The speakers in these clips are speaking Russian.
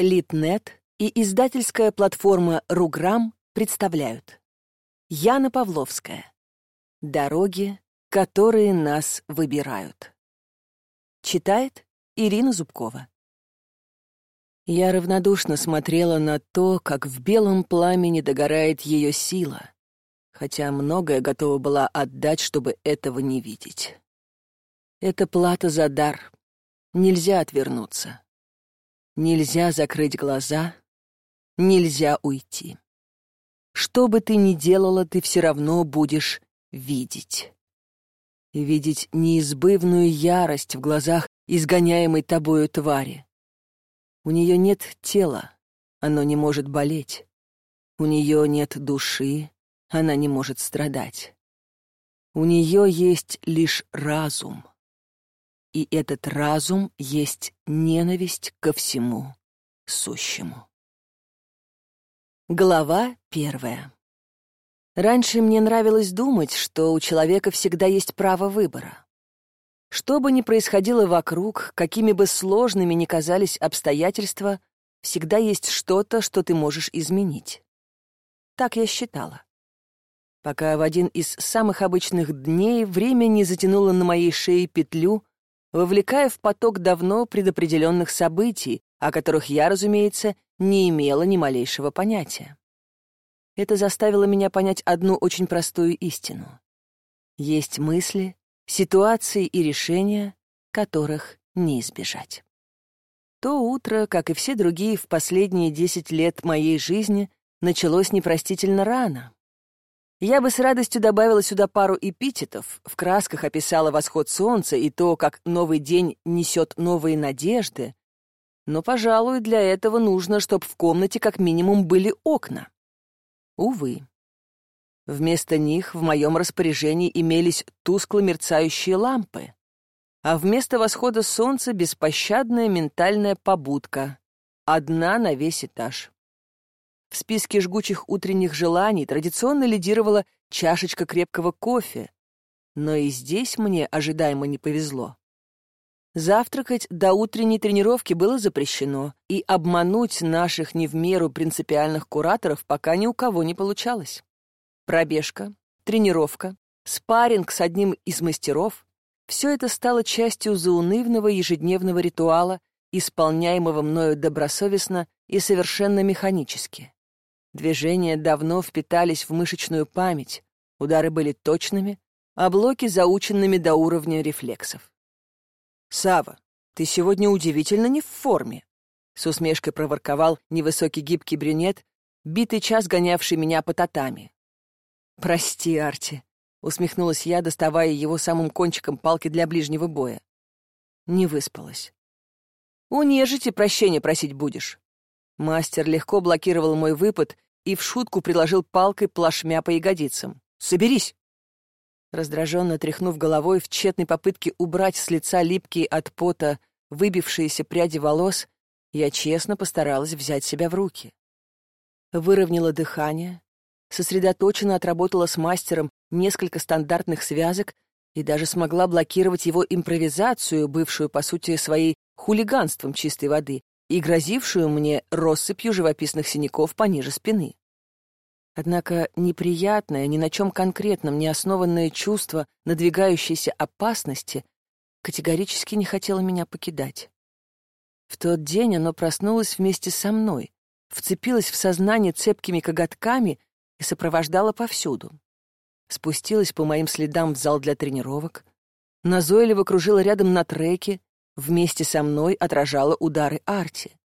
Литнет и издательская платформа «Руграм» представляют. Яна Павловская. «Дороги, которые нас выбирают». Читает Ирина Зубкова. Я равнодушно смотрела на то, как в белом пламени догорает ее сила, хотя многое готова была отдать, чтобы этого не видеть. Это плата за дар. Нельзя отвернуться. Нельзя закрыть глаза, нельзя уйти. Что бы ты ни делала, ты все равно будешь видеть. И видеть неизбывную ярость в глазах изгоняемой тобою твари. У нее нет тела, оно не может болеть. У нее нет души, она не может страдать. У нее есть лишь разум и этот разум есть ненависть ко всему сущему. Глава первая. Раньше мне нравилось думать, что у человека всегда есть право выбора. Что бы ни происходило вокруг, какими бы сложными ни казались обстоятельства, всегда есть что-то, что ты можешь изменить. Так я считала. Пока в один из самых обычных дней время не затянуло на моей шее петлю, вовлекая в поток давно предопределенных событий, о которых я, разумеется, не имела ни малейшего понятия. Это заставило меня понять одну очень простую истину. Есть мысли, ситуации и решения, которых не избежать. То утро, как и все другие в последние десять лет моей жизни, началось непростительно рано. Я бы с радостью добавила сюда пару эпитетов, в красках описала восход солнца и то, как новый день несет новые надежды, но, пожалуй, для этого нужно, чтобы в комнате как минимум были окна. Увы. Вместо них в моем распоряжении имелись тускло мерцающие лампы, а вместо восхода солнца беспощадная ментальная побудка, одна на весь этаж. В списке жгучих утренних желаний традиционно лидировала чашечка крепкого кофе, но и здесь мне ожидаемо не повезло. Завтракать до утренней тренировки было запрещено, и обмануть наших не в меру принципиальных кураторов пока ни у кого не получалось. Пробежка, тренировка, спарринг с одним из мастеров — все это стало частью заунывного ежедневного ритуала, исполняемого мною добросовестно и совершенно механически. Движения давно впитались в мышечную память, удары были точными, а блоки заученными до уровня рефлексов. «Сава, ты сегодня удивительно не в форме», — с усмешкой проворковал невысокий гибкий брюнет, битый час гонявший меня по татами. «Прости, Арти», — усмехнулась я, доставая его самым кончиком палки для ближнего боя. Не выспалась. «У нежити прощения просить будешь». Мастер легко блокировал мой выпад и в шутку приложил палкой плашмя по ягодицам. «Соберись!» Раздраженно тряхнув головой в тщетной попытке убрать с лица липкие от пота выбившиеся пряди волос, я честно постаралась взять себя в руки. Выровняла дыхание, сосредоточенно отработала с мастером несколько стандартных связок и даже смогла блокировать его импровизацию, бывшую, по сути, своей хулиганством чистой воды, и грозившую мне россыпью живописных синяков пониже спины. Однако неприятное, ни на чем конкретном не основанное чувство надвигающейся опасности категорически не хотело меня покидать. В тот день оно проснулось вместе со мной, вцепилось в сознание цепкими коготками и сопровождало повсюду. Спустилась по моим следам в зал для тренировок, назойливо кружила рядом на треке, вместе со мной отражала удары Арти.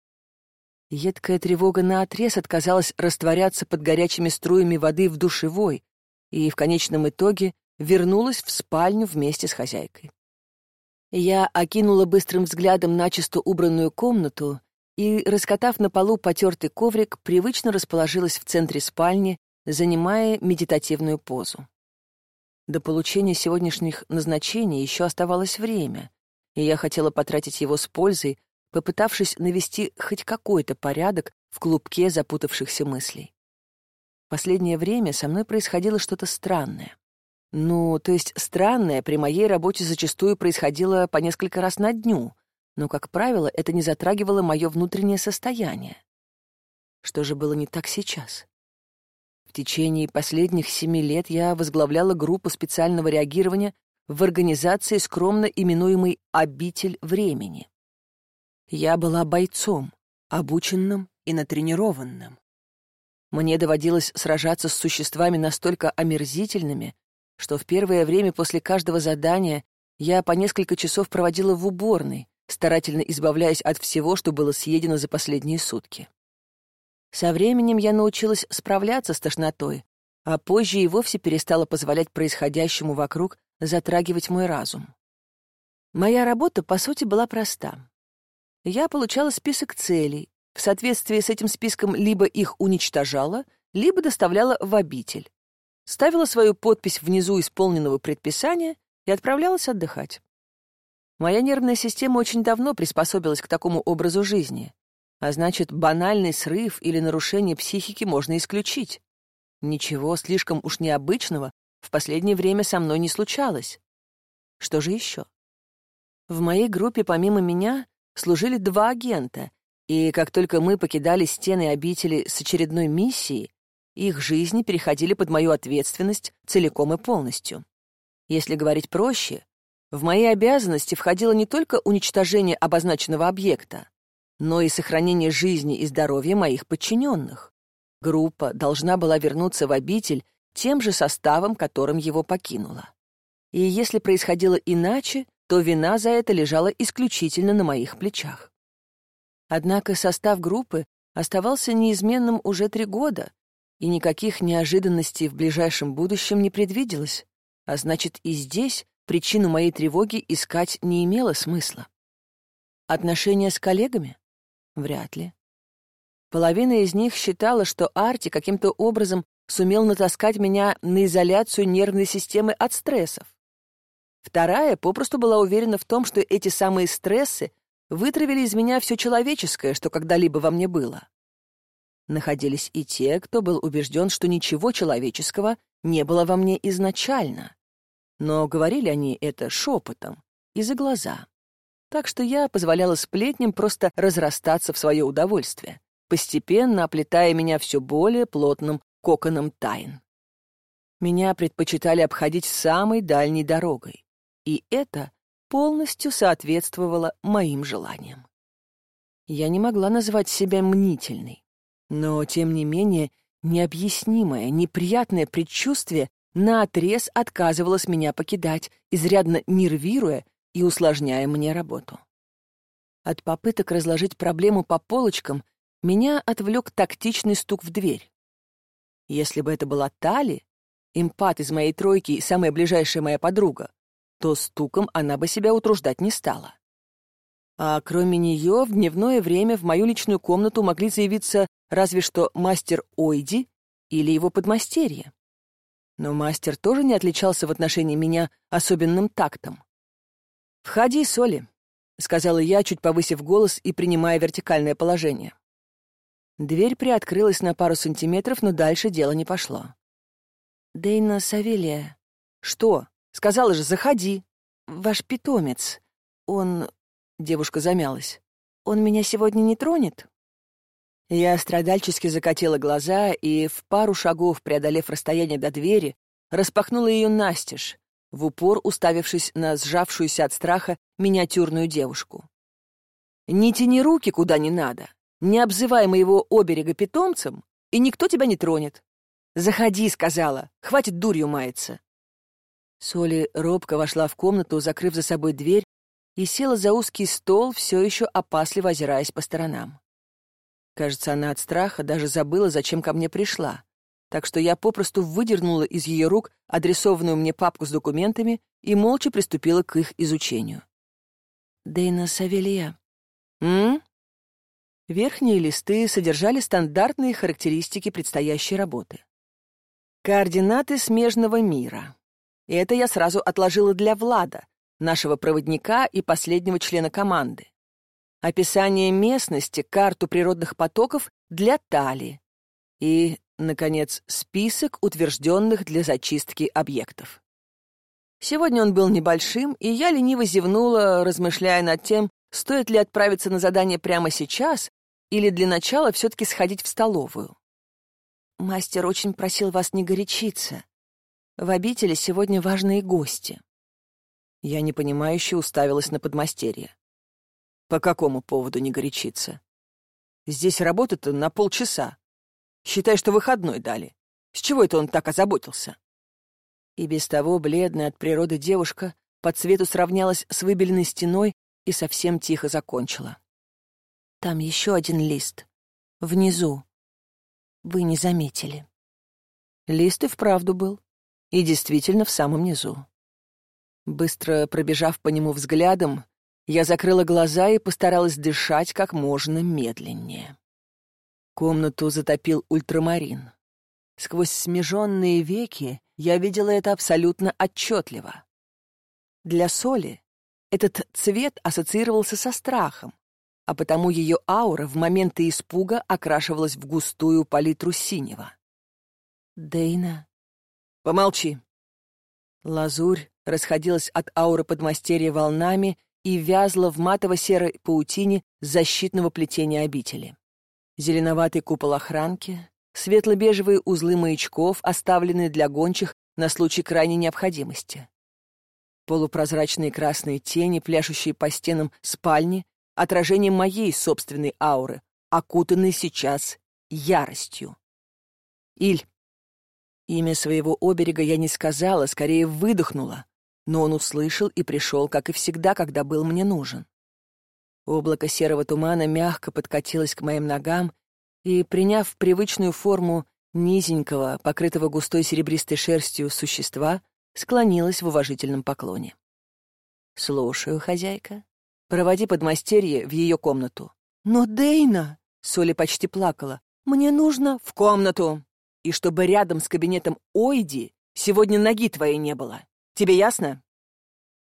Едкая тревога наотрез отказалась растворяться под горячими струями воды в душевой и в конечном итоге вернулась в спальню вместе с хозяйкой. Я окинула быстрым взглядом начисто убранную комнату и, раскатав на полу потертый коврик, привычно расположилась в центре спальни, занимая медитативную позу. До получения сегодняшних назначений еще оставалось время, и я хотела потратить его с пользой, попытавшись навести хоть какой-то порядок в клубке запутавшихся мыслей. Последнее время со мной происходило что-то странное. Ну, то есть странное при моей работе зачастую происходило по несколько раз на дню, но, как правило, это не затрагивало мое внутреннее состояние. Что же было не так сейчас? В течение последних семи лет я возглавляла группу специального реагирования в организации, скромно именуемой «Обитель времени». Я была бойцом, обученным и натренированным. Мне доводилось сражаться с существами настолько омерзительными, что в первое время после каждого задания я по несколько часов проводила в уборной, старательно избавляясь от всего, что было съедено за последние сутки. Со временем я научилась справляться с тошнотой, а позже и вовсе перестала позволять происходящему вокруг затрагивать мой разум. Моя работа, по сути, была проста. Я получала список целей, в соответствии с этим списком либо их уничтожала, либо доставляла в обитель, ставила свою подпись внизу исполненного предписания и отправлялась отдыхать. Моя нервная система очень давно приспособилась к такому образу жизни, а значит, банальный срыв или нарушение психики можно исключить. Ничего слишком уж необычного в последнее время со мной не случалось. Что же еще? В моей группе помимо меня служили два агента, и как только мы покидали стены обители с очередной миссией, их жизни переходили под мою ответственность целиком и полностью. Если говорить проще, в мои обязанности входило не только уничтожение обозначенного объекта, но и сохранение жизни и здоровья моих подчиненных. Группа должна была вернуться в обитель тем же составом, которым его покинула. И если происходило иначе, то вина за это лежала исключительно на моих плечах. Однако состав группы оставался неизменным уже три года, и никаких неожиданностей в ближайшем будущем не предвиделось, а значит, и здесь причину моей тревоги искать не имело смысла. Отношения с коллегами? Вряд ли. Половина из них считала, что Арти каким-то образом сумел натаскать меня на изоляцию нервной системы от стрессов. Вторая попросту была уверена в том, что эти самые стрессы вытравили из меня все человеческое, что когда-либо во мне было. Находились и те, кто был убежден, что ничего человеческого не было во мне изначально. Но говорили они это шепотом и за глаза. Так что я позволяла сплетням просто разрастаться в свое удовольствие, постепенно оплетая меня все более плотным коконом тайн. Меня предпочитали обходить самой дальней дорогой, и это полностью соответствовало моим желаниям. Я не могла назвать себя мнительной, но, тем не менее, необъяснимое, неприятное предчувствие наотрез отказывалось меня покидать, изрядно нервируя и усложняя мне работу. От попыток разложить проблему по полочкам меня отвлек тактичный стук в дверь. Если бы это была Тали, импат из моей тройки и самая ближайшая моя подруга, то стуком она бы себя утруждать не стала. А кроме нее в дневное время в мою личную комнату могли заявиться разве что мастер Ойди или его подмастерье. Но мастер тоже не отличался в отношении меня особенным тактом. «Входи, Соли», — сказала я, чуть повысив голос и принимая вертикальное положение. Дверь приоткрылась на пару сантиметров, но дальше дело не пошло. «Дейна Савелия». «Что? Сказала же, заходи». «Ваш питомец. Он...» Девушка замялась. «Он меня сегодня не тронет?» Я страдальчески закатила глаза и, в пару шагов преодолев расстояние до двери, распахнула ее настежь, в упор уставившись на сжавшуюся от страха миниатюрную девушку. «Не тяни руки куда не надо. Не обзывай моего оберега питомцем, и никто тебя не тронет. Заходи, сказала, хватит дурью маяться. Соли робко вошла в комнату, закрыв за собой дверь, и села за узкий стол, все еще опасливо озираясь по сторонам. Кажется, она от страха даже забыла, зачем ко мне пришла, так что я попросту выдернула из ее рук адресованную мне папку с документами и молча приступила к их изучению. «Дейна Савелья». «М?» Верхние листы содержали стандартные характеристики предстоящей работы. Координаты смежного мира. Это я сразу отложила для Влада, нашего проводника и последнего члена команды. Описание местности, карту природных потоков для Тали. И, наконец, список утвержденных для зачистки объектов. Сегодня он был небольшим, и я лениво зевнула, размышляя над тем, стоит ли отправиться на задание прямо сейчас или для начала все-таки сходить в столовую. Мастер очень просил вас не горячиться. В обители сегодня важные гости. Я непонимающе уставилась на подмастерье. По какому поводу не горячиться? Здесь работа-то на полчаса. Считай, что выходной дали. С чего это он так озаботился? И без того бледная от природы девушка по цвету сравнялась с выбеленной стеной и совсем тихо закончила. Там еще один лист. Внизу. Вы не заметили. Лист и вправду был. И действительно в самом низу. Быстро пробежав по нему взглядом, я закрыла глаза и постаралась дышать как можно медленнее. Комнату затопил ультрамарин. Сквозь смеженные веки я видела это абсолютно отчетливо. Для соли этот цвет ассоциировался со страхом, а потому ее аура в моменты испуга окрашивалась в густую палитру синего. «Дейна...» «Помолчи!» Лазурь расходилась от ауры подмастерья волнами и вязла в матово-серой паутине защитного плетения обители. Зеленоватый купол охранки, светло-бежевые узлы маячков, оставленные для гончих на случай крайней необходимости. Полупрозрачные красные тени, пляшущие по стенам спальни, отражение моей собственной ауры, окутанной сейчас яростью. Иль. Имя своего оберега я не сказала, скорее выдохнула, но он услышал и пришел, как и всегда, когда был мне нужен. Облако серого тумана мягко подкатилось к моим ногам и, приняв привычную форму низенького, покрытого густой серебристой шерстью существа, склонилось в уважительном поклоне. «Слушаю, хозяйка. Проводи подмастерье в ее комнату». «Но Дейна!» — Соли почти плакала. «Мне нужно в комнату. И чтобы рядом с кабинетом Ойди сегодня ноги твоей не было. Тебе ясно?»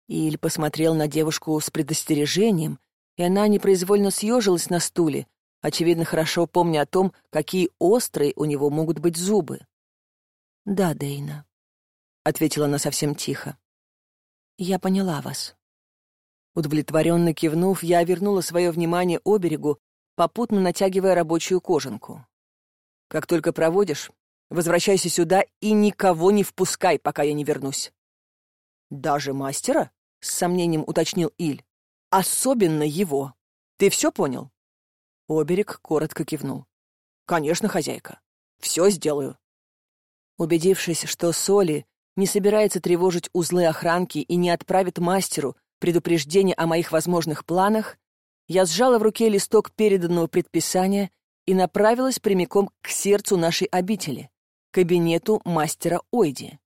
Иль посмотрел на девушку с предостережением, и она непроизвольно съежилась на стуле, очевидно, хорошо помня о том, какие острые у него могут быть зубы. «Да, Дейна», — ответила она совсем тихо. «Я поняла вас». Удовлетворенно кивнув, я вернула свое внимание оберегу, попутно натягивая рабочую кожанку. «Как только проводишь, возвращайся сюда и никого не впускай, пока я не вернусь». «Даже мастера?» — с сомнением уточнил Иль. «Особенно его. Ты все понял?» Оберег коротко кивнул. «Конечно, хозяйка. Все сделаю». Убедившись, что Соли не собирается тревожить узлы охранки и не отправит мастеру предупреждение о моих возможных планах, я сжала в руке листок переданного предписания и направилась прямиком к сердцу нашей обители, кабинету мастера Ойди.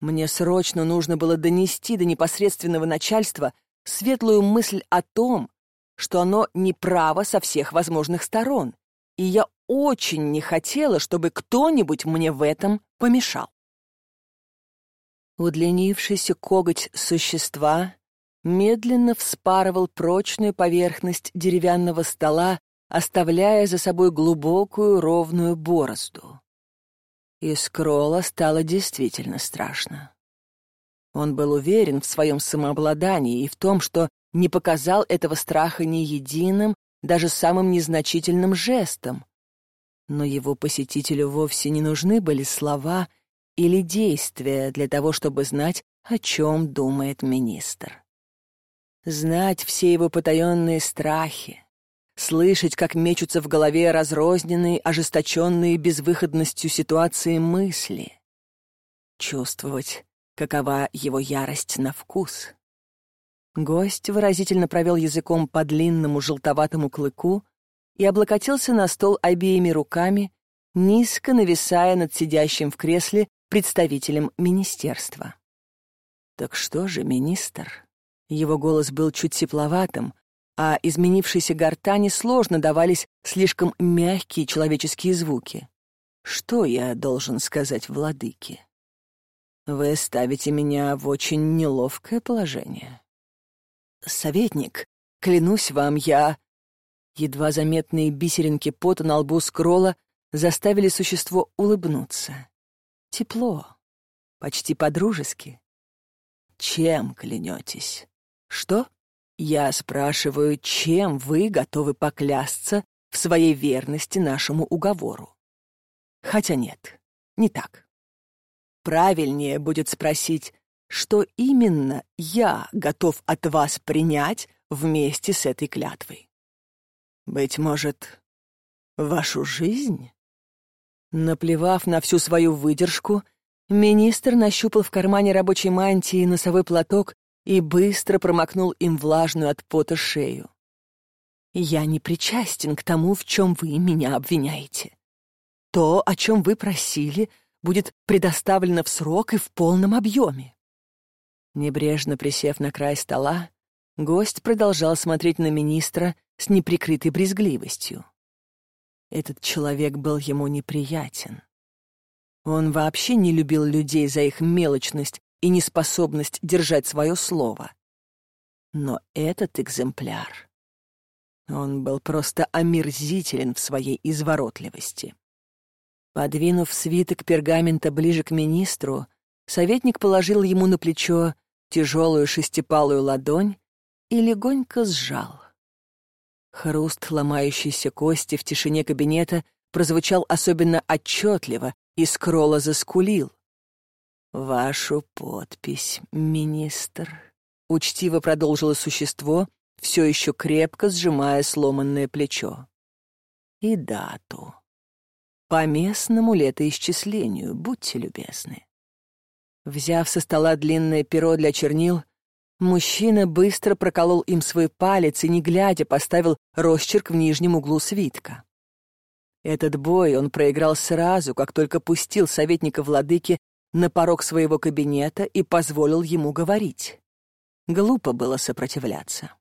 Мне срочно нужно было донести до непосредственного начальства светлую мысль о том, что оно неправо со всех возможных сторон, и я очень не хотела, чтобы кто-нибудь мне в этом помешал. Удлинившийся коготь существа медленно вспарывал прочную поверхность деревянного стола, оставляя за собой глубокую ровную борозду. И Скролла стало действительно страшно. Он был уверен в своем самообладании и в том, что не показал этого страха ни единым, даже самым незначительным жестом. Но его посетителю вовсе не нужны были слова или действия для того, чтобы знать, о чем думает министр. Знать все его потаенные страхи, слышать, как мечутся в голове разрозненные, ожесточенные безвыходностью ситуации мысли, чувствовать, какова его ярость на вкус. Гость выразительно провел языком по длинному желтоватому клыку и облокотился на стол обеими руками, низко нависая над сидящим в кресле представителем министерства. «Так что же, министр?» Его голос был чуть тепловатым, а изменившейся гортани сложно давались слишком мягкие человеческие звуки. Что я должен сказать владыке? Вы ставите меня в очень неловкое положение. Советник, клянусь вам, я... Едва заметные бисеринки пота на лбу скролла заставили существо улыбнуться. Тепло, почти по-дружески. Чем клянетесь? Что? Я спрашиваю, чем вы готовы поклясться в своей верности нашему уговору? Хотя нет, не так. Правильнее будет спросить, что именно я готов от вас принять вместе с этой клятвой. Быть может, вашу жизнь? Наплевав на всю свою выдержку, министр нащупал в кармане рабочей мантии носовой платок и быстро промокнул им влажную от пота шею. «Я не причастен к тому, в чем вы меня обвиняете. То, о чем вы просили, будет предоставлено в срок и в полном объеме». Небрежно присев на край стола, гость продолжал смотреть на министра с неприкрытой брезгливостью. Этот человек был ему неприятен. Он вообще не любил людей за их мелочность и неспособность держать свое слово. Но этот экземпляр... Он был просто омерзителен в своей изворотливости. Подвинув свиток пергамента ближе к министру, советник положил ему на плечо тяжелую шестипалую ладонь и легонько сжал. Хруст ломающейся кости в тишине кабинета прозвучал особенно отчетливо, и Скролла заскулил. «Вашу подпись, министр», — учтиво продолжило существо, все еще крепко сжимая сломанное плечо. «И дату. По местному летоисчислению, будьте любезны». Взяв со стола длинное перо для чернил, мужчина быстро проколол им свой палец и, не глядя, поставил росчерк в нижнем углу свитка. Этот бой он проиграл сразу, как только пустил советника владыки на порог своего кабинета и позволил ему говорить. Глупо было сопротивляться.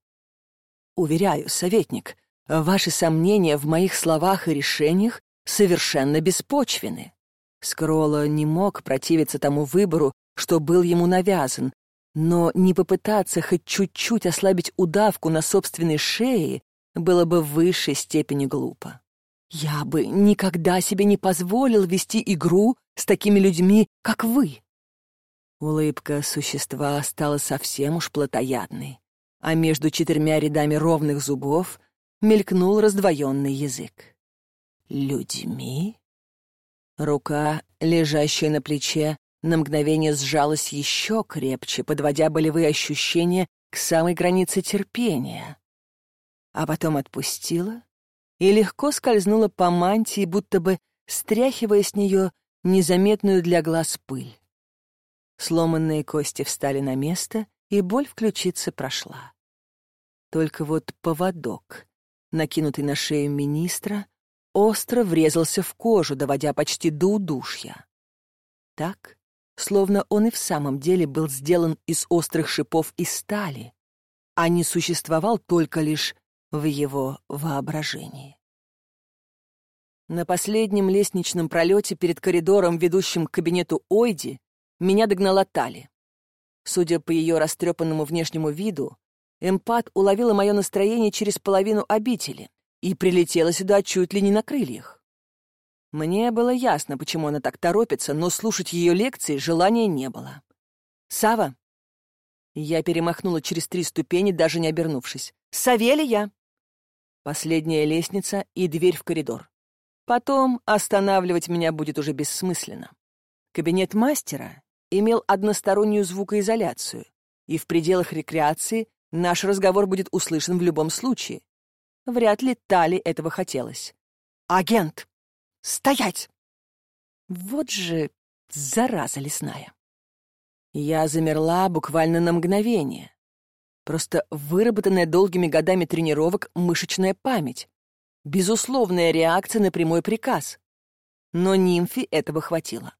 Уверяю, советник, ваши сомнения в моих словах и решениях совершенно беспочвены. Скролла не мог противиться тому выбору, что был ему навязан, но не попытаться хоть чуть-чуть ослабить удавку на собственной шее было бы в высшей степени глупо. Я бы никогда себе не позволил вести игру с такими людьми, как вы. Улыбка существа стала совсем уж плотоядной, а между четырьмя рядами ровных зубов мелькнул раздвоенный язык. Людьми? Рука, лежащая на плече, на мгновение сжалась еще крепче, подводя болевые ощущения к самой границе терпения, а потом отпустила и легко скользнула по мантии, будто бы стряхивая с нее незаметную для глаз пыль. Сломанные кости встали на место, и боль в ключице прошла. Только вот поводок, накинутый на шею министра, остро врезался в кожу, доводя почти до удушья. Так, словно он и в самом деле был сделан из острых шипов и стали, а не существовал только лишь в его воображении. На последнем лестничном пролете перед коридором, ведущим к кабинету Ойди, меня догнала Тали. Судя по ее растрепанному внешнему виду, эмпат уловила мое настроение через половину обители и прилетела сюда чуть ли не на крыльях. Мне было ясно, почему она так торопится, но слушать ее лекции желания не было. Сава, Я перемахнула через три ступени, даже не обернувшись. «Савелия!» Последняя лестница и дверь в коридор. Потом останавливать меня будет уже бессмысленно. Кабинет мастера имел одностороннюю звукоизоляцию, и в пределах рекреации наш разговор будет услышан в любом случае. Вряд ли Тали этого хотелось. «Агент! Стоять!» Вот же зараза лесная. Я замерла буквально на мгновение. Просто выработанная долгими годами тренировок мышечная память. Безусловная реакция на прямой приказ. Но нимфе этого хватило.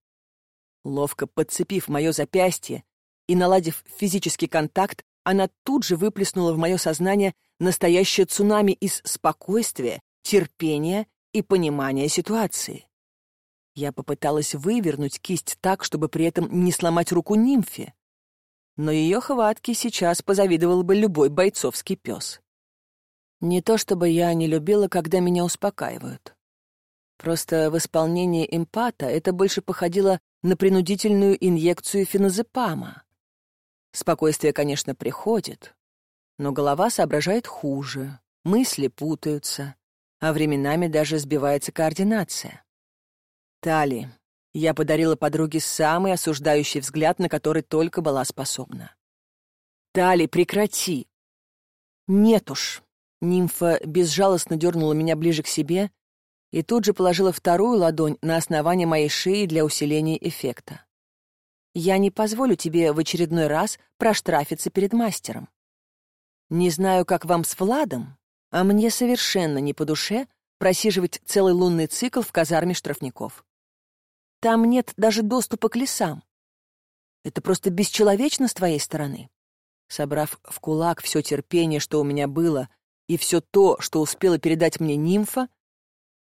Ловко подцепив мое запястье и наладив физический контакт, она тут же выплеснула в мое сознание настоящее цунами из спокойствия, терпения и понимания ситуации. Я попыталась вывернуть кисть так, чтобы при этом не сломать руку нимфе но ее хватки сейчас позавидовал бы любой бойцовский пес. Не то чтобы я не любила, когда меня успокаивают. Просто в исполнении эмпата это больше походило на принудительную инъекцию феназепама. Спокойствие, конечно, приходит, Но голова соображает хуже, мысли путаются, а временами даже сбивается координация. Тали, я подарила подруге самый осуждающий взгляд, на который только была способна. «Тали, прекрати!» «Нет уж». Нимфа безжалостно дернула меня ближе к себе и тут же положила вторую ладонь на основание моей шеи для усиления эффекта. «Я не позволю тебе в очередной раз проштрафиться перед мастером. Не знаю, как вам с Владом, а мне совершенно не по душе просиживать целый лунный цикл в казарме штрафников. Там нет даже доступа к лесам. Это просто бесчеловечно с твоей стороны. Собрав в кулак все терпение, что у меня было, и все то, что успела передать мне нимфа,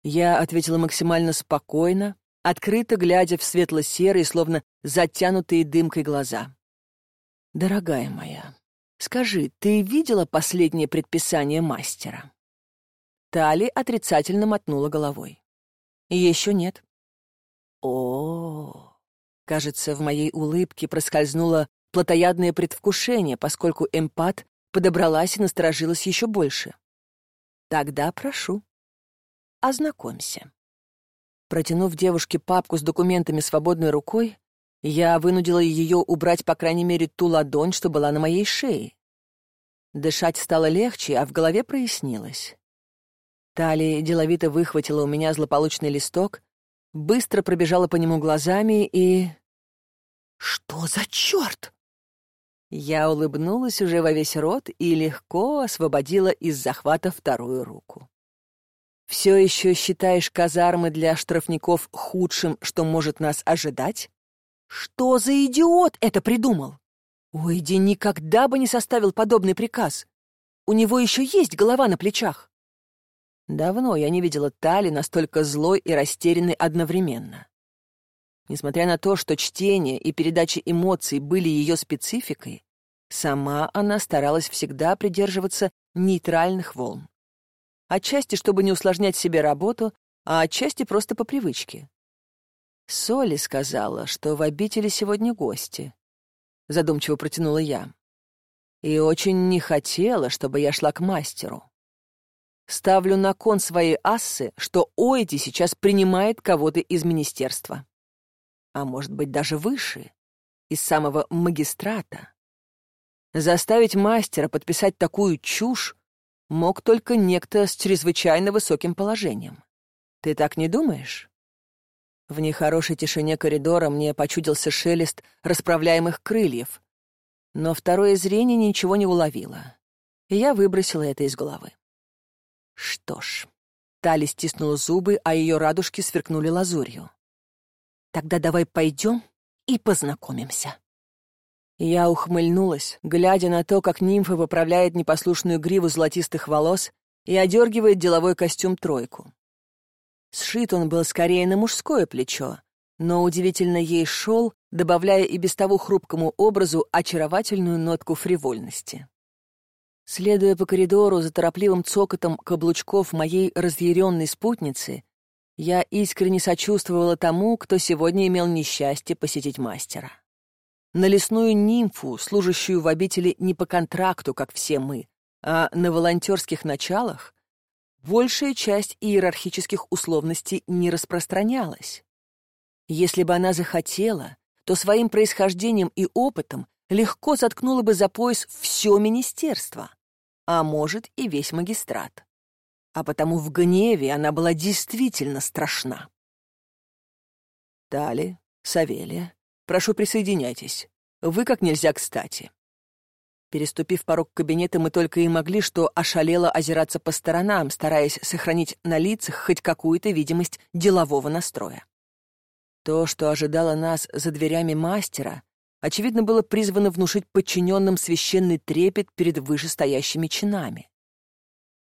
я ответила максимально спокойно, открыто глядя в светло-серые, словно затянутые дымкой глаза. «Дорогая моя, скажи, ты видела последнее предписание мастера?» Тали отрицательно мотнула головой. «Еще нет». О, -о, -о, кажется, в моей улыбке проскользнуло плотоядное предвкушение, поскольку эмпат подобралась и насторожилась еще больше. «Тогда прошу, ознакомься». Протянув девушке папку с документами свободной рукой, я вынудила ее убрать, по крайней мере, ту ладонь, что была на моей шее. Дышать стало легче, а в голове прояснилось. Талия деловито выхватила у меня злополучный листок, быстро пробежала по нему глазами и... «Что за черт?» Я улыбнулась уже во весь рот и легко освободила из захвата вторую руку. «Все еще считаешь казармы для штрафников худшим, что может нас ожидать? Что за идиот это придумал? Уэйди никогда бы не составил подобный приказ. У него еще есть голова на плечах». Давно я не видела Тали настолько злой и растерянной одновременно. Несмотря на то, что чтение и передача эмоций были ее спецификой, сама она старалась всегда придерживаться нейтральных волн. Отчасти, чтобы не усложнять себе работу, а отчасти просто по привычке. Соли сказала, что в обители сегодня гости. Задумчиво протянула я. И очень не хотела, чтобы я шла к мастеру. Ставлю на кон свои ассы, что Ойди сейчас принимает кого-то из министерства а может быть даже выше, из самого магистрата. Заставить мастера подписать такую чушь мог только некто с чрезвычайно высоким положением. Ты так не думаешь? В нехорошей тишине коридора мне почудился шелест расправляемых крыльев, но второе зрение ничего не уловило, и я выбросила это из головы. Что ж, Тали стиснула зубы, а ее радужки сверкнули лазурью. Тогда давай пойдем и познакомимся. Я ухмыльнулась, глядя на то, как нимфа выправляет непослушную гриву золотистых волос и одергивает деловой костюм-тройку. Сшит он был скорее на мужское плечо, но удивительно ей шел, добавляя и без того хрупкому образу очаровательную нотку фривольности. Следуя по коридору за торопливым цокотом каблучков моей разъяренной спутницы, я искренне сочувствовала тому, кто сегодня имел несчастье посетить мастера. На лесную нимфу, служащую в обители не по контракту, как все мы, а на волонтерских началах, большая часть иерархических условностей не распространялась. Если бы она захотела, то своим происхождением и опытом легко заткнула бы за пояс все министерство, а может и весь магистрат а потому в гневе она была действительно страшна. Тали, Савелия, прошу присоединяйтесь. Вы как нельзя кстати. Переступив порог кабинета, мы только и могли что ошалело озираться по сторонам, стараясь сохранить на лицах хоть какую-то видимость делового настроя. То, что ожидало нас за дверями мастера, очевидно, было призвано внушить подчиненным священный трепет перед вышестоящими чинами.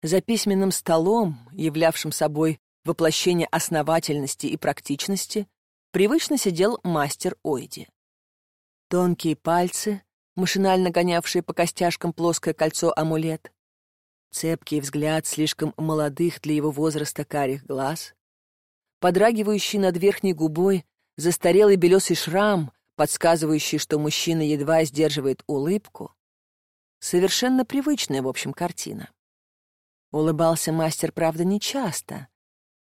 За письменным столом, являвшим собой воплощение основательности и практичности, привычно сидел мастер Ойди. Тонкие пальцы, машинально гонявшие по костяшкам плоское кольцо-амулет, цепкий взгляд слишком молодых для его возраста карих глаз, подрагивающий над верхней губой застарелый белесый шрам, подсказывающий, что мужчина едва сдерживает улыбку, Совершенно привычная, в общем, картина. Улыбался мастер, правда, нечасто,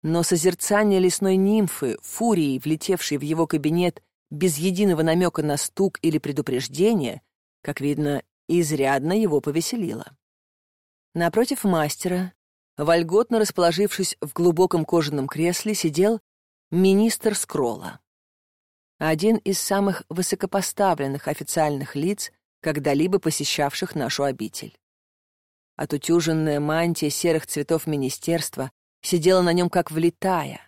но созерцание лесной нимфы, фурии, влетевшей в его кабинет без единого намека на стук или предупреждения, как видно, изрядно его повеселило. Напротив мастера, вольготно расположившись в глубоком кожаном кресле, сидел министр Скролла. Один из самых высокопоставленных официальных лиц, когда-либо посещавших нашу обитель. Отутюженная мантия серых цветов министерства сидела на нем как влитая,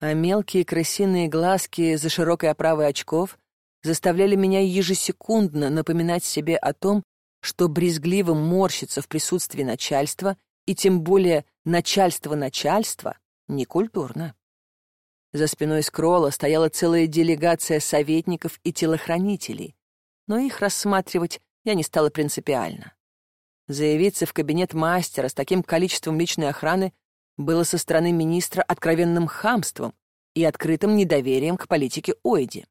а мелкие крысиные глазки за широкой оправой очков заставляли меня ежесекундно напоминать себе о том, что брезгливо морщится в присутствии начальства, и тем более начальство начальства, некультурно. За спиной Скролла стояла целая делегация советников и телохранителей, но их рассматривать я не стала принципиально. Заявиться в кабинет мастера с таким количеством личной охраны было со стороны министра откровенным хамством и открытым недоверием к политике Ойди.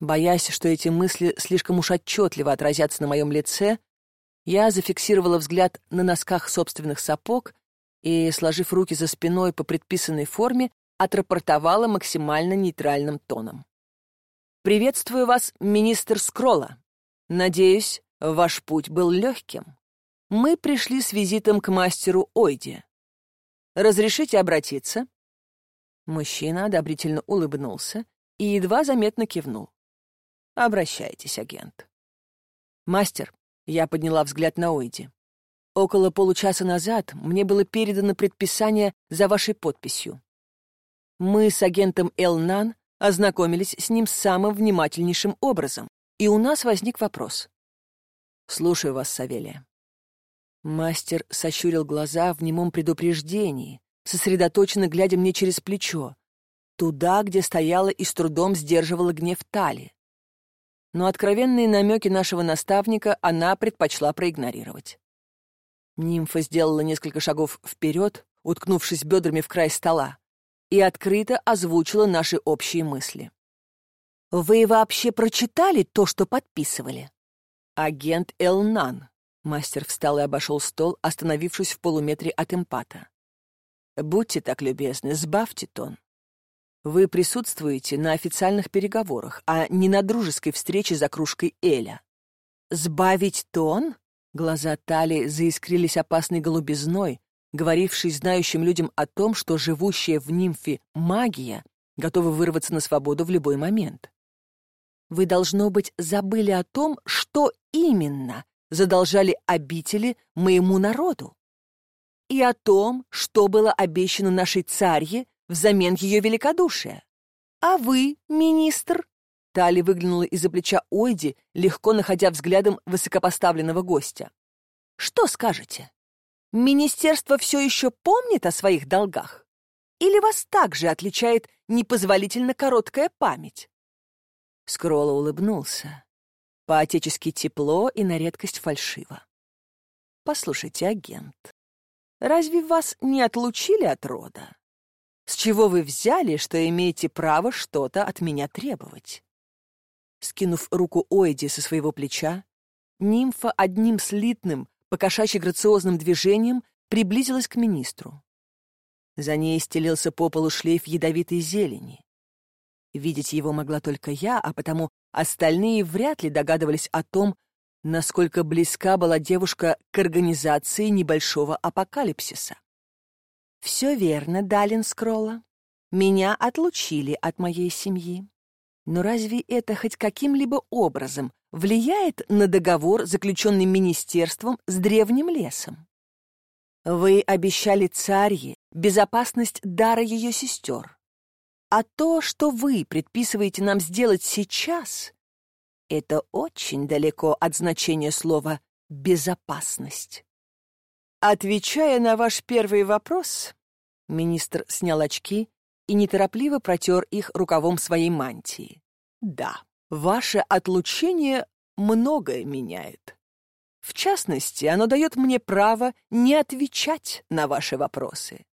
Боясь, что эти мысли слишком уж отчетливо отразятся на моем лице, я зафиксировала взгляд на носках собственных сапог и, сложив руки за спиной по предписанной форме, отрапортовала максимально нейтральным тоном. «Приветствую вас, министр Скролла. Надеюсь, ваш путь был легким. Мы пришли с визитом к мастеру Ойде. Разрешите обратиться?» Мужчина одобрительно улыбнулся и едва заметно кивнул. Обращайтесь, агент. Мастер, я подняла взгляд на Ойди. Около получаса назад мне было передано предписание за вашей подписью. Мы с агентом Элнан ознакомились с ним самым внимательнейшим образом, и у нас возник вопрос. Слушаю вас, Савелия. Мастер сощурил глаза в немом предупреждении, сосредоточенно глядя мне через плечо, туда, где стояла и с трудом сдерживала гнев Тали но откровенные намеки нашего наставника она предпочла проигнорировать. Нимфа сделала несколько шагов вперед, уткнувшись бедрами в край стола, и открыто озвучила наши общие мысли. «Вы вообще прочитали то, что подписывали?» «Агент Элнан». Мастер встал и обошел стол, остановившись в полуметре от эмпата. «Будьте так любезны, сбавьте тон. Вы присутствуете на официальных переговорах, а не на дружеской встрече за кружкой Эля. Сбавить тон? Глаза Тали заискрились опасной голубизной, говорившей знающим людям о том, что живущая в нимфе магия готова вырваться на свободу в любой момент. Вы, должно быть, забыли о том, что именно задолжали обители моему народу, и о том, что было обещано нашей царье взамен ее великодушия. А вы, министр?» Тали выглянула из-за плеча Ойди, легко находя взглядом высокопоставленного гостя. «Что скажете? Министерство все еще помнит о своих долгах? Или вас также отличает непозволительно короткая память?» Скролла улыбнулся. По-отечески тепло и на редкость фальшиво. «Послушайте, агент, разве вас не отлучили от рода? С чего вы взяли, что имеете право что-то от меня требовать?» Скинув руку Оиди со своего плеча, нимфа одним слитным, покошачьи грациозным движением приблизилась к министру. За ней стелился по полу шлейф ядовитой зелени. Видеть его могла только я, а потому остальные вряд ли догадывались о том, насколько близка была девушка к организации небольшого апокалипсиса. Все верно, Далин Скролла. Меня отлучили от моей семьи. Но разве это хоть каким-либо образом влияет на договор, заключенный министерством с древним лесом? Вы обещали царье безопасность дара ее сестер. А то, что вы предписываете нам сделать сейчас, это очень далеко от значения слова «безопасность». Отвечая на ваш первый вопрос, министр снял очки и неторопливо протер их рукавом своей мантии. Да, ваше отлучение многое меняет. В частности, оно дает мне право не отвечать на ваши вопросы.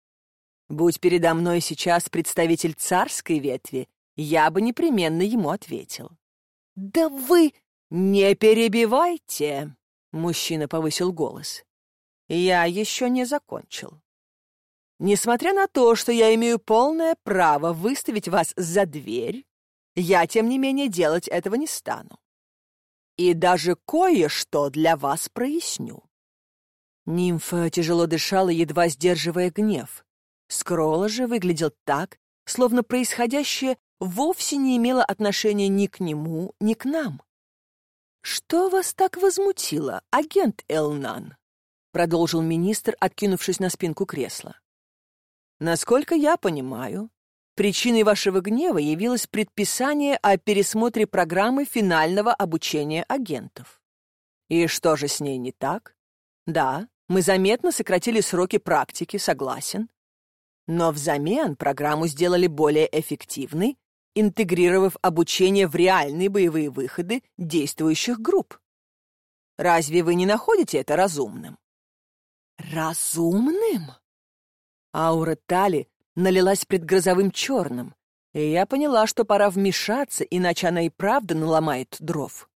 Будь передо мной сейчас представитель царской ветви, я бы непременно ему ответил. «Да вы не перебивайте!» Мужчина повысил голос. «Я еще не закончил. Несмотря на то, что я имею полное право выставить вас за дверь, я, тем не менее, делать этого не стану. И даже кое-что для вас проясню. Нимфа тяжело дышала, едва сдерживая гнев. Скролла же выглядел так, словно происходящее вовсе не имело отношения ни к нему, ни к нам. «Что вас так возмутило, агент Элнан?» — продолжил министр, откинувшись на спинку кресла. «Насколько я понимаю, причиной вашего гнева явилось предписание о пересмотре программы финального обучения агентов. И что же с ней не так? Да, мы заметно сократили сроки практики, согласен. Но взамен программу сделали более эффективной, интегрировав обучение в реальные боевые выходы действующих групп. Разве вы не находите это разумным? Разумным? Аура Тали налилась предгрозовым черным, и я поняла, что пора вмешаться, иначе она и правда наломает дров.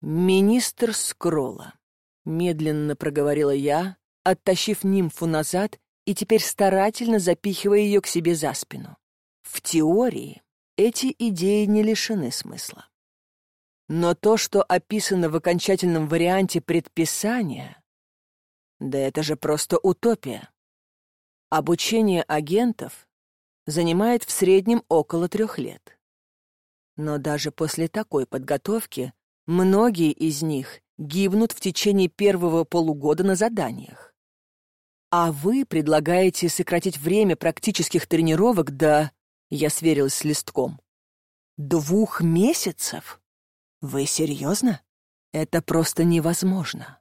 Министр Скролла. Медленно проговорила я, оттащив нимфу назад и теперь старательно запихивая ее к себе за спину. В теории эти идеи не лишены смысла. Но то, что описано в окончательном варианте предписания, да это же просто утопия. Обучение агентов занимает в среднем около трех лет. Но даже после такой подготовки многие из них гибнут в течение первого полугода на заданиях. А вы предлагаете сократить время практических тренировок до, я сверилась с листком, двух месяцев? Вы серьезно? Это просто невозможно.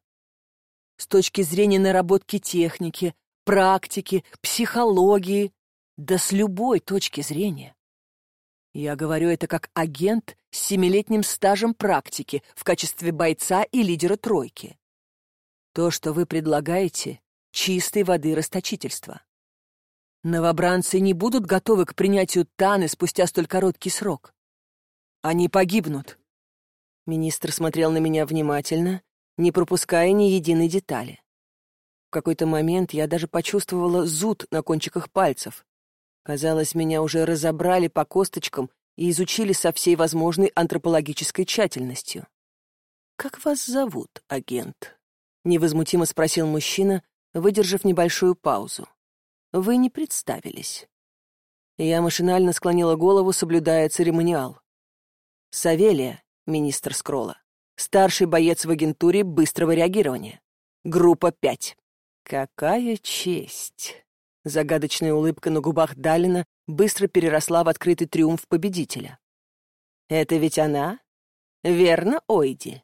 С точки зрения наработки техники, практики, психологии, да с любой точки зрения. Я говорю это как агент с семилетним стажем практики в качестве бойца и лидера тройки. То, что вы предлагаете, чистой воды расточительство. Новобранцы не будут готовы к принятию Таны спустя столь короткий срок. Они погибнут. Министр смотрел на меня внимательно, не пропуская ни единой детали. В какой-то момент я даже почувствовала зуд на кончиках пальцев, Казалось, меня уже разобрали по косточкам и изучили со всей возможной антропологической тщательностью. «Как вас зовут, агент?» — невозмутимо спросил мужчина, выдержав небольшую паузу. «Вы не представились». Я машинально склонила голову, соблюдая церемониал. «Савелия, министр Скролла, старший боец в агентуре быстрого реагирования. Группа 5». «Какая честь!» Загадочная улыбка на губах Далина быстро переросла в открытый триумф победителя. «Это ведь она? Верно, Ойди?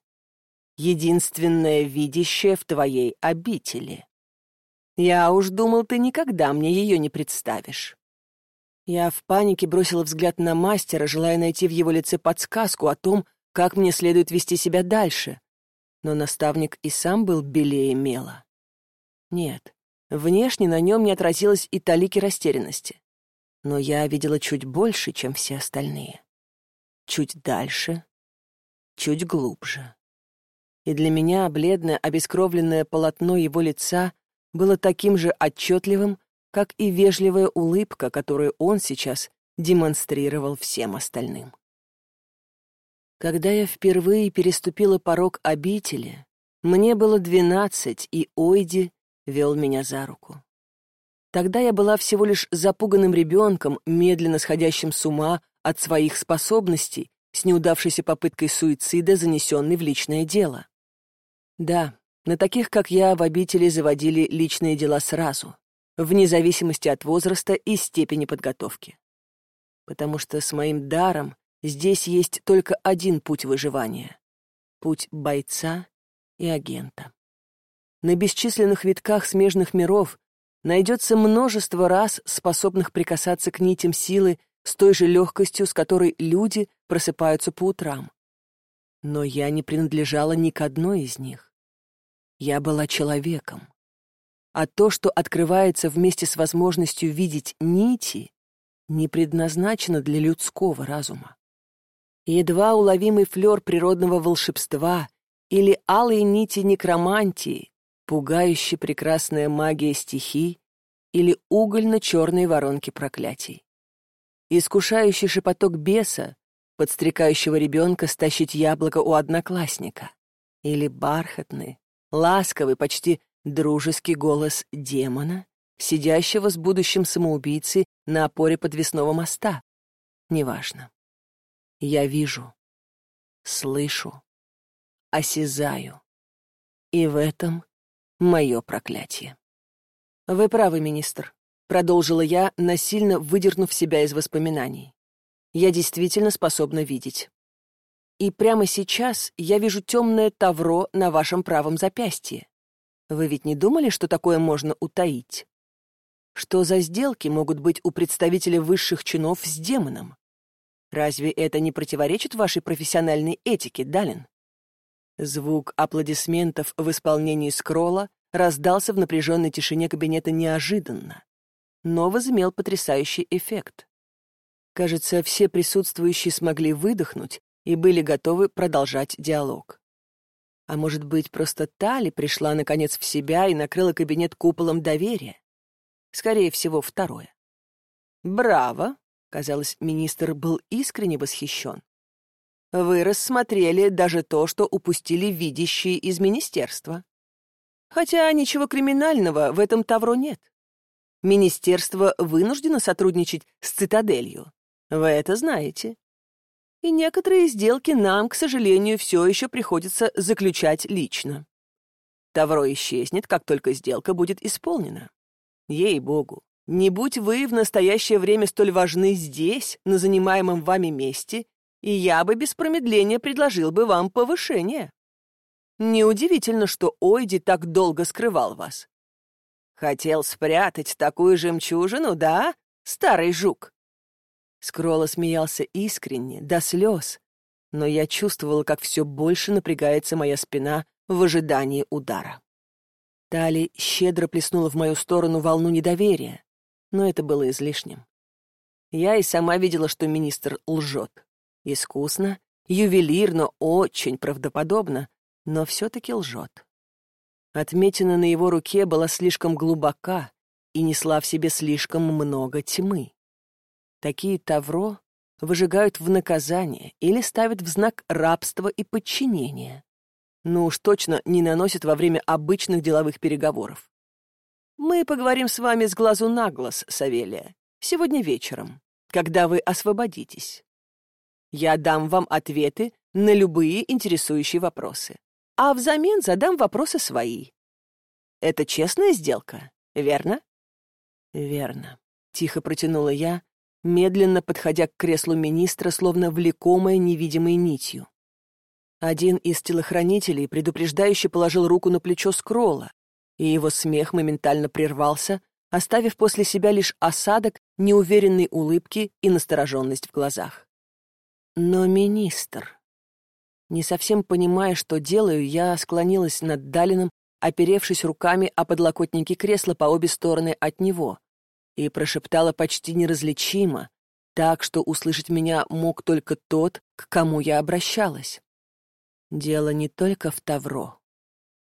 Единственная видящая в твоей обители. Я уж думал, ты никогда мне ее не представишь». Я в панике бросила взгляд на мастера, желая найти в его лице подсказку о том, как мне следует вести себя дальше. Но наставник и сам был белее мела. Нет, Внешне на нем не отразилось и талики растерянности. Но я видела чуть больше, чем все остальные. Чуть дальше, чуть глубже. И для меня бледное, обескровленное полотно его лица было таким же отчетливым, как и вежливая улыбка, которую он сейчас демонстрировал всем остальным. Когда я впервые переступила порог обители, мне было двенадцать, и Ойди вел меня за руку. Тогда я была всего лишь запуганным ребенком, медленно сходящим с ума от своих способностей, с неудавшейся попыткой суицида, занесенной в личное дело. Да, на таких, как я, в обители заводили личные дела сразу, вне зависимости от возраста и степени подготовки. Потому что с моим даром здесь есть только один путь выживания — путь бойца и агента на бесчисленных витках смежных миров найдется множество раз, способных прикасаться к нитям силы с той же легкостью, с которой люди просыпаются по утрам. Но я не принадлежала ни к одной из них. Я была человеком. А то, что открывается вместе с возможностью видеть нити, не предназначено для людского разума. Едва уловимый флер природного волшебства или алые нити некромантии, пугающе прекрасная магия стихий или угольно-черные воронки проклятий. Искушающий шепоток беса, подстрекающего ребенка стащить яблоко у одноклассника, или бархатный, ласковый, почти дружеский голос демона, сидящего с будущим самоубийцей на опоре подвесного моста. Неважно. Я вижу, слышу, осязаю. И в этом мое проклятие. Вы правы, министр, продолжила я, насильно выдернув себя из воспоминаний. Я действительно способна видеть. И прямо сейчас я вижу темное тавро на вашем правом запястье. Вы ведь не думали, что такое можно утаить? Что за сделки могут быть у представителя высших чинов с демоном? Разве это не противоречит вашей профессиональной этике, Далин? Звук аплодисментов в исполнении скролла раздался в напряженной тишине кабинета неожиданно, но возымел потрясающий эффект. Кажется, все присутствующие смогли выдохнуть и были готовы продолжать диалог. А может быть, просто Тали пришла наконец в себя и накрыла кабинет куполом доверия? Скорее всего, второе. «Браво!» — казалось, министр был искренне восхищен. «Вы рассмотрели даже то, что упустили видящие из министерства. Хотя ничего криминального в этом Тавро нет. Министерство вынуждено сотрудничать с цитаделью. Вы это знаете. И некоторые сделки нам, к сожалению, все еще приходится заключать лично. Тавро исчезнет, как только сделка будет исполнена. Ей-богу, не будь вы в настоящее время столь важны здесь, на занимаемом вами месте, и я бы без промедления предложил бы вам повышение. Неудивительно, что Ойди так долго скрывал вас. Хотел спрятать такую жемчужину, да, старый жук? Скролла смеялся искренне, до слез, но я чувствовала, как все больше напрягается моя спина в ожидании удара. Тали щедро плеснула в мою сторону волну недоверия, но это было излишним. Я и сама видела, что министр лжет. Искусно, ювелирно, очень правдоподобно, но все-таки лжет. Отметина на его руке была слишком глубока и несла в себе слишком много тьмы. Такие тавро выжигают в наказание или ставят в знак рабства и подчинения. Но уж точно не наносят во время обычных деловых переговоров. Мы поговорим с вами с глазу на глаз, Савелия, сегодня вечером, когда вы освободитесь. Я дам вам ответы на любые интересующие вопросы а взамен задам вопросы свои. Это честная сделка, верно? Верно, тихо протянула я, медленно подходя к креслу министра, словно влекомая невидимой нитью. Один из телохранителей предупреждающе положил руку на плечо Скролла, и его смех моментально прервался, оставив после себя лишь осадок неуверенной улыбки и настороженность в глазах. Но министр... Не совсем понимая, что делаю, я склонилась над Далином, оперевшись руками о подлокотники кресла по обе стороны от него, и прошептала почти неразличимо, так что услышать меня мог только тот, к кому я обращалась. Дело не только в Тавро.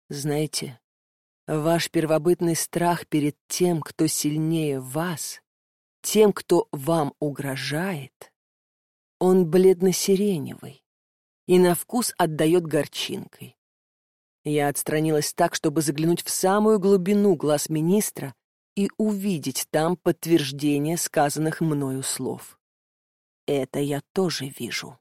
Знаете, ваш первобытный страх перед тем, кто сильнее вас, тем, кто вам угрожает, он бледно-сиреневый и на вкус отдает горчинкой. Я отстранилась так, чтобы заглянуть в самую глубину глаз министра и увидеть там подтверждение сказанных мною слов. Это я тоже вижу.